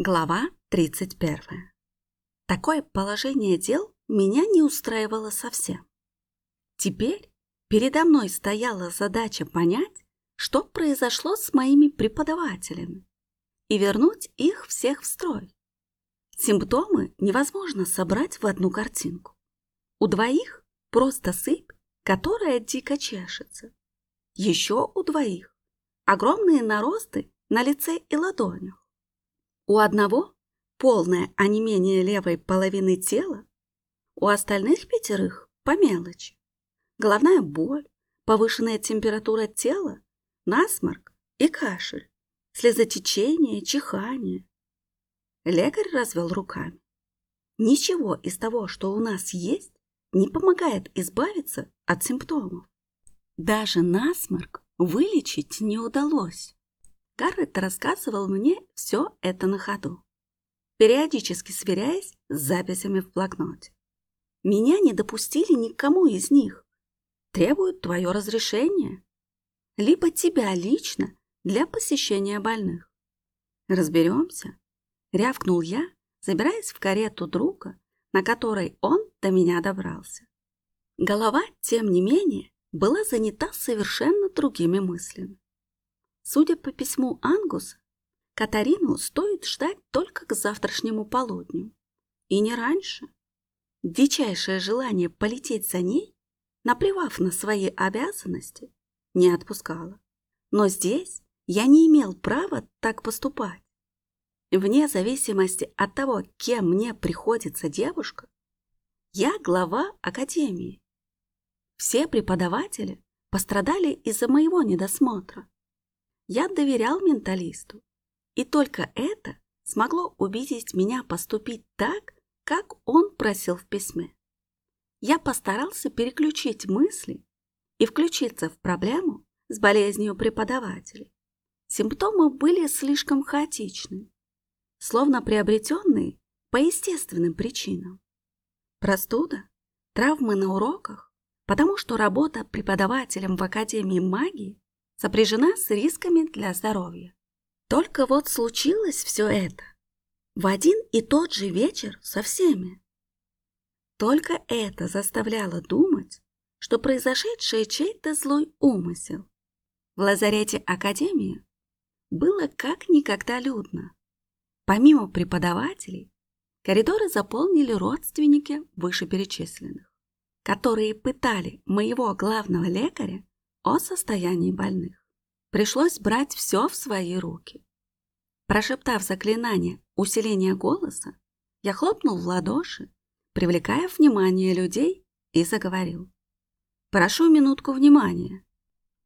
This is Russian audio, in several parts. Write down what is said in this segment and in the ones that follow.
Глава 31. Такое положение дел меня не устраивало совсем. Теперь передо мной стояла задача понять, что произошло с моими преподавателями, и вернуть их всех в строй. Симптомы невозможно собрать в одну картинку. У двоих просто сыпь, которая дико чешется. Еще у двоих огромные наросты на лице и ладонях. У одного полное онемение левой половины тела, у остальных пятерых по мелочи. Головная боль, повышенная температура тела, насморк и кашель, слезотечение, чихание. Лекарь развел руками. Ничего из того, что у нас есть, не помогает избавиться от симптомов. Даже насморк вылечить не удалось. Гаррет рассказывал мне все это на ходу, периодически сверяясь с записями в блокноте. Меня не допустили никому из них. Требуют твое разрешение. Либо тебя лично для посещения больных. Разберемся, рявкнул я, забираясь в карету друга, на которой он до меня добрался. Голова, тем не менее, была занята совершенно другими мыслями. Судя по письму Ангуса, Катарину стоит ждать только к завтрашнему полудню. И не раньше. Дичайшее желание полететь за ней, наплевав на свои обязанности, не отпускало. Но здесь я не имел права так поступать. Вне зависимости от того, кем мне приходится девушка, я глава академии. Все преподаватели пострадали из-за моего недосмотра. Я доверял менталисту, и только это смогло убедить меня поступить так, как он просил в письме. Я постарался переключить мысли и включиться в проблему с болезнью преподавателей. Симптомы были слишком хаотичны, словно приобретенные по естественным причинам. Простуда, травмы на уроках, потому что работа преподавателем в Академии магии сопряжена с рисками для здоровья. Только вот случилось все это в один и тот же вечер со всеми. Только это заставляло думать, что произошедшее чей-то злой умысел. В лазарете Академии было как никогда людно. Помимо преподавателей, коридоры заполнили родственники вышеперечисленных, которые пытали моего главного лекаря о состоянии больных. Пришлось брать все в свои руки. Прошептав заклинание усиления голоса, я хлопнул в ладоши, привлекая внимание людей, и заговорил. «Прошу минутку внимания».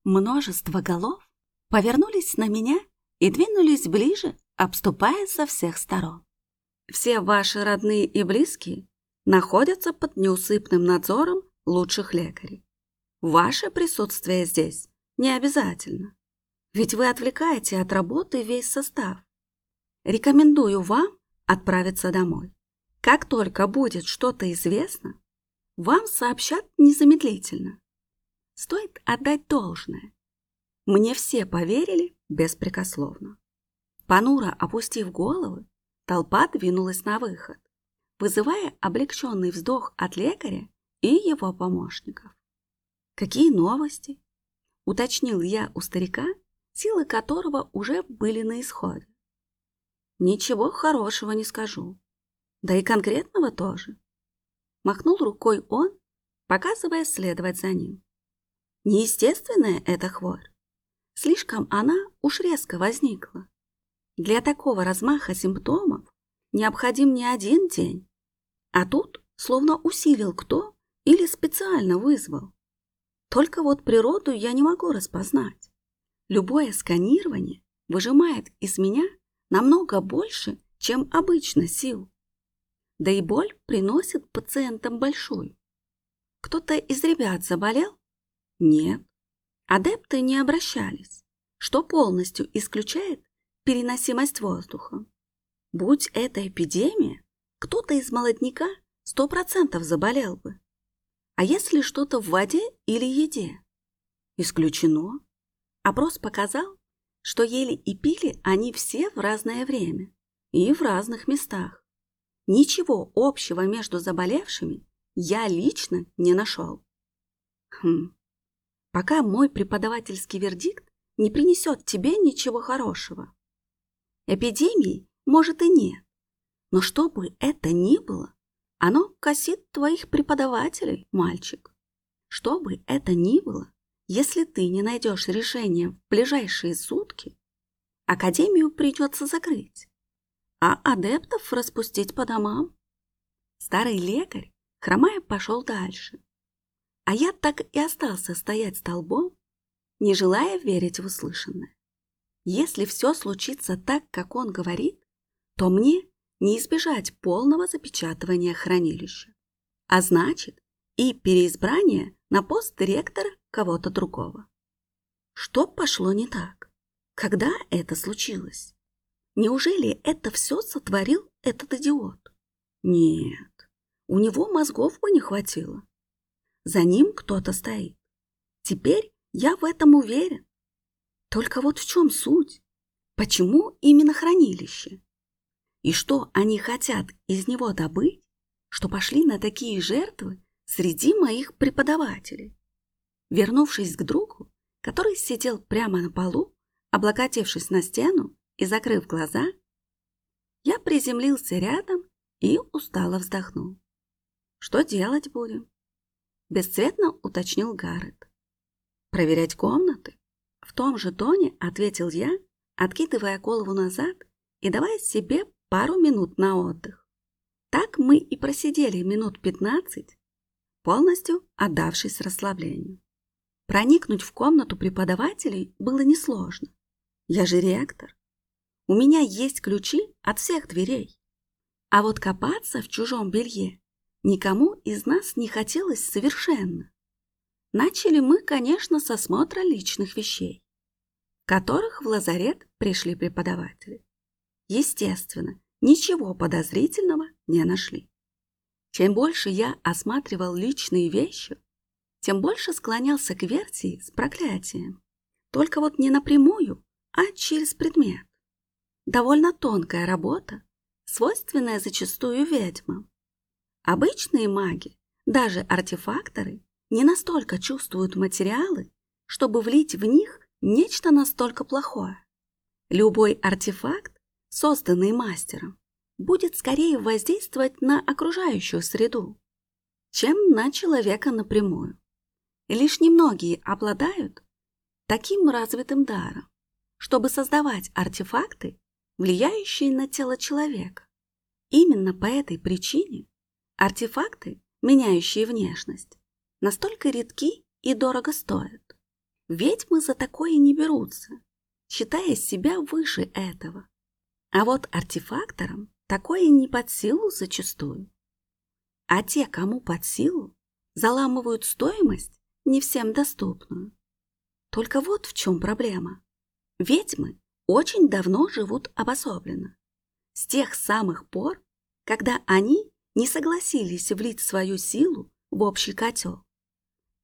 Множество голов повернулись на меня и двинулись ближе, обступая со всех сторон. Все ваши родные и близкие находятся под неусыпным надзором лучших лекарей. Ваше присутствие здесь не обязательно, ведь вы отвлекаете от работы весь состав. Рекомендую вам отправиться домой. Как только будет что-то известно, вам сообщат незамедлительно. Стоит отдать должное. Мне все поверили беспрекословно. Понуро опустив головы, толпа двинулась на выход, вызывая облегченный вздох от лекаря и его помощников. «Какие новости?» — уточнил я у старика, силы которого уже были на исходе. «Ничего хорошего не скажу. Да и конкретного тоже». Махнул рукой он, показывая следовать за ним. Неестественная эта хворь. Слишком она уж резко возникла. Для такого размаха симптомов необходим не один день, а тут словно усилил кто или специально вызвал. Только вот природу я не могу распознать. Любое сканирование выжимает из меня намного больше, чем обычно сил. Да и боль приносит пациентам большую. Кто-то из ребят заболел? Нет. Адепты не обращались, что полностью исключает переносимость воздуха. Будь это эпидемия, кто-то из молодняка сто процентов заболел бы. А если что-то в воде или еде? Исключено. Опрос показал, что ели и пили они все в разное время и в разных местах. Ничего общего между заболевшими я лично не нашел. Хм. Пока мой преподавательский вердикт не принесет тебе ничего хорошего. Эпидемии, может, и нет. Но что бы это ни было, оно косит твоих преподавателей, мальчик. Что бы это ни было, если ты не найдешь решения в ближайшие сутки, Академию придется закрыть, а адептов распустить по домам. Старый лекарь, хромая, пошел дальше. А я так и остался стоять столбом, не желая верить в услышанное. Если все случится так, как он говорит, то мне не избежать полного запечатывания хранилища. А значит, и переизбрание на пост директора кого-то другого. Что пошло не так? Когда это случилось? Неужели это все сотворил этот идиот? Нет, у него мозгов бы не хватило. За ним кто-то стоит. Теперь я в этом уверен. Только вот в чем суть? Почему именно хранилище? И что они хотят из него добыть, что пошли на такие жертвы среди моих преподавателей? Вернувшись к другу, который сидел прямо на полу, Облокотившись на стену и закрыв глаза, я приземлился рядом и устало вздохнул. «Что делать будем?» Бесцветно уточнил Гаррет. «Проверять комнаты?» В том же тоне ответил я, откидывая голову назад и давая себе пару минут на отдых. Так мы и просидели минут пятнадцать, полностью отдавшись расслаблению. Проникнуть в комнату преподавателей было несложно. Я же ректор. У меня есть ключи от всех дверей. А вот копаться в чужом белье никому из нас не хотелось совершенно. Начали мы, конечно, с осмотра личных вещей, которых в лазарет пришли преподаватели. Естественно, ничего подозрительного не нашли. Чем больше я осматривал личные вещи, тем больше склонялся к версии с проклятием. Только вот не напрямую, а через предмет. Довольно тонкая работа, свойственная зачастую ведьмам. Обычные маги, даже артефакторы, не настолько чувствуют материалы, чтобы влить в них нечто настолько плохое. Любой артефакт, созданный мастером, будет скорее воздействовать на окружающую среду, чем на человека напрямую. Лишь немногие обладают таким развитым даром чтобы создавать артефакты, влияющие на тело человека. Именно по этой причине артефакты, меняющие внешность, настолько редки и дорого стоят. Ведьмы за такое не берутся, считая себя выше этого. А вот артефакторам такое не под силу зачастую. А те, кому под силу, заламывают стоимость не всем доступную. Только вот в чем проблема. Ведьмы очень давно живут обособленно. С тех самых пор, когда они не согласились влить свою силу в общий котел.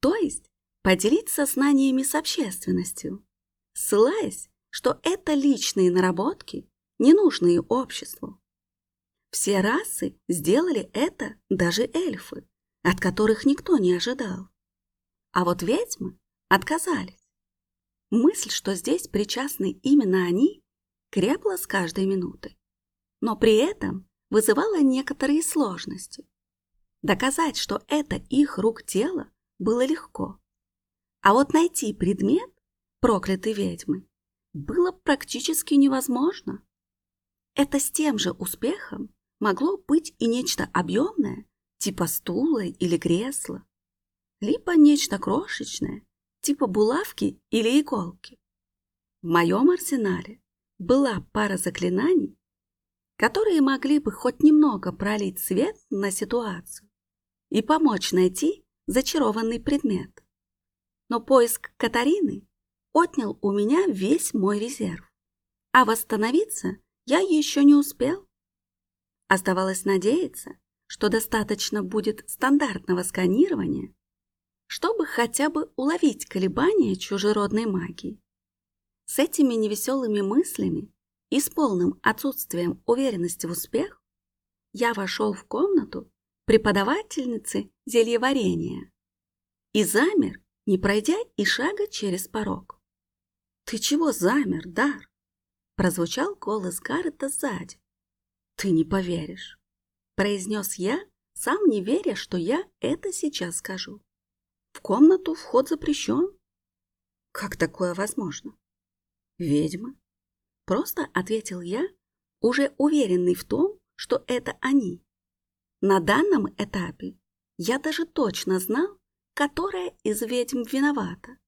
То есть поделить сознаниями с общественностью, ссылаясь, что это личные наработки, ненужные обществу. Все расы сделали это, даже эльфы, от которых никто не ожидал. А вот ведьмы отказались. Мысль, что здесь причастны именно они, крепла с каждой минутой, но при этом вызывала некоторые сложности. Доказать, что это их рук дело, было легко. А вот найти предмет проклятой ведьмы было практически невозможно. Это с тем же успехом могло быть и нечто объемное, типа стула или кресла, либо нечто крошечное, типа булавки или иголки. В моем арсенале была пара заклинаний, которые могли бы хоть немного пролить свет на ситуацию и помочь найти зачарованный предмет. Но поиск Катарины отнял у меня весь мой резерв, а восстановиться я еще не успел. Оставалось надеяться, что достаточно будет стандартного сканирования чтобы хотя бы уловить колебания чужеродной магии. С этими невеселыми мыслями и с полным отсутствием уверенности в успех, я вошел в комнату преподавательницы зельеварения и замер, не пройдя и шага через порог. «Ты чего замер, Дар?» Прозвучал голос Гаррета сзади. «Ты не поверишь», — произнес я, сам не веря, что я это сейчас скажу. «В комнату вход запрещен». «Как такое возможно?» «Ведьма», — просто ответил я, уже уверенный в том, что это они. На данном этапе я даже точно знал, которая из ведьм виновата.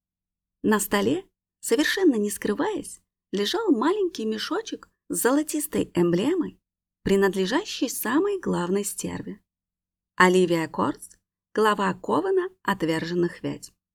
На столе, совершенно не скрываясь, лежал маленький мешочек с золотистой эмблемой, принадлежащей самой главной стерве. Оливия Корс, глава Кована отверженных ведьм.